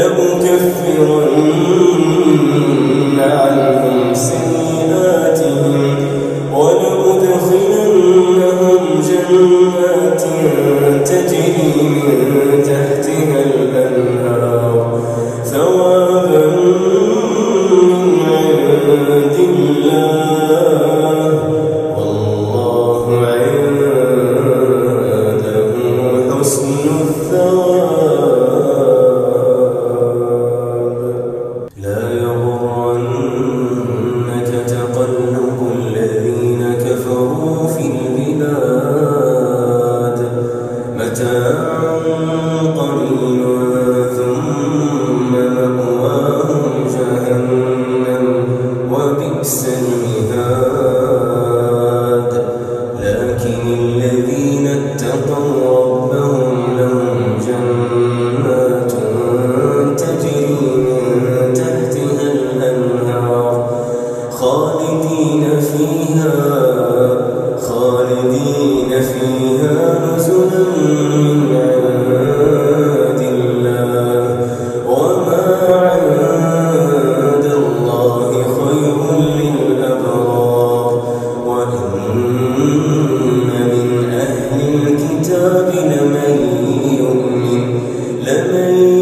لأكفرن عنهم سيئاتهم ولأدخلنهم جنات تجري الكتاب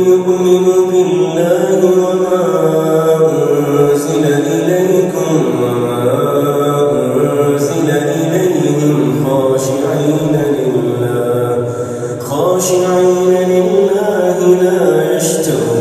يؤمن بالله وما أنزل إليكم وما أنزل إليهم خاشعين لله. خاشعين لله لا يشترون